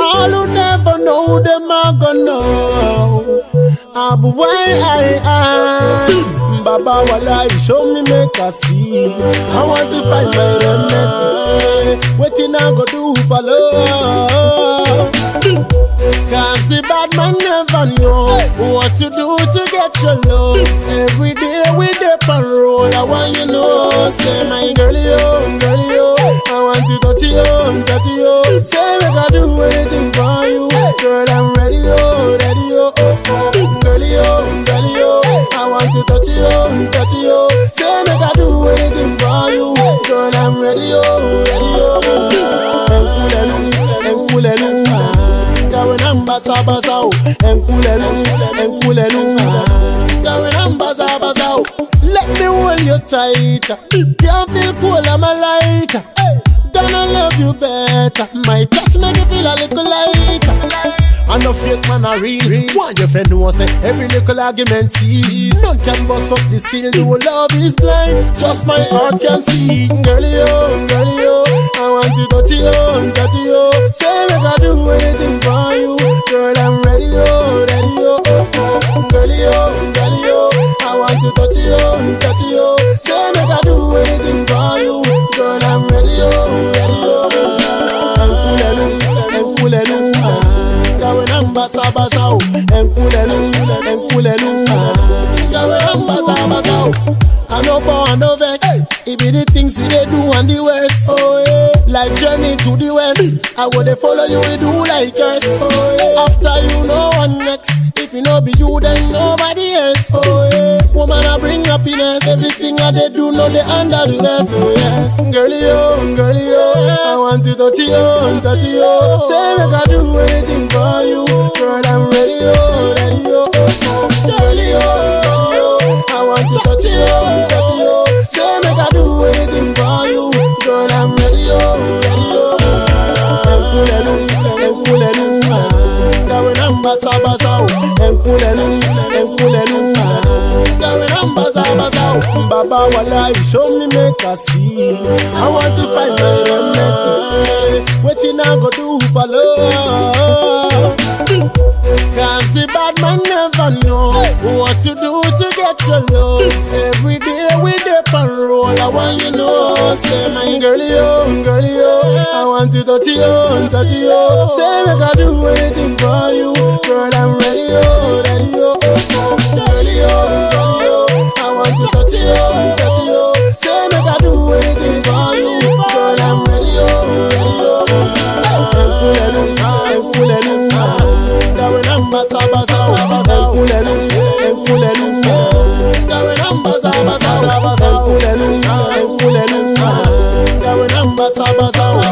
All who never know them are gonna know. Why I, am Baba Walai, show me make I see. I want to find my remedy. Waiting I go do for love. Cause the bad man never know what to do to get your love. Every day we dip on road, I want you know. Say my girlie, to touch you, oh. Say make I do anything for you. Girl, I'm ready, oh, ready, oh, oh, oh. Girlie, oh, girlie, oh. I want to touch you, oh, touch you. Say make I do anything for you. Girl, I'm ready, oh, ready, oh. Enkulelu, enkulelu, gawe namba sabasao. Oh. Enkulelu, enkulelu, gawe namba sabasao. Oh. Let me hold you tight. Can't feel cool, I'm a lighter. Gonna love you better. My touch make you feel a little lighter. I no fake man a real. One your friend know say every little argument sees. None can bust up the seal. The love is blind. Just my heart can see. Girlie oh, girlie oh, I want to you, touch you. Enkulelu, enkulelu, gawe namba sabasao. I no born no vex. It be the things you they do and the words. Oh yeah. Like journey to the west. I would they follow you, we do like us. Oh yeah. After you know one next. If you know be you, then nobody else. Oh yeah. Woman, I bring happiness. Everything I they do, no they under the rest. Oh yes. Girlie, oh, girlie, oh. I want to touch you, touch you. Oh. Say make I do anything for enkulelu, gawe namba sabasao. Enkulelu, enkulelu, gawe namba sabasao. Baba walai, show me make I. I want to find my remedy. Wetin I go do for love? Cause the bad never know what to do to get your love. Every day we dip and roll. I want you know. Say my girlie, oh, girlie, oh. I want to touch you, touch you. Say make I do anything for you. Girl, I'm ready, yo, ready, oh, basa basa.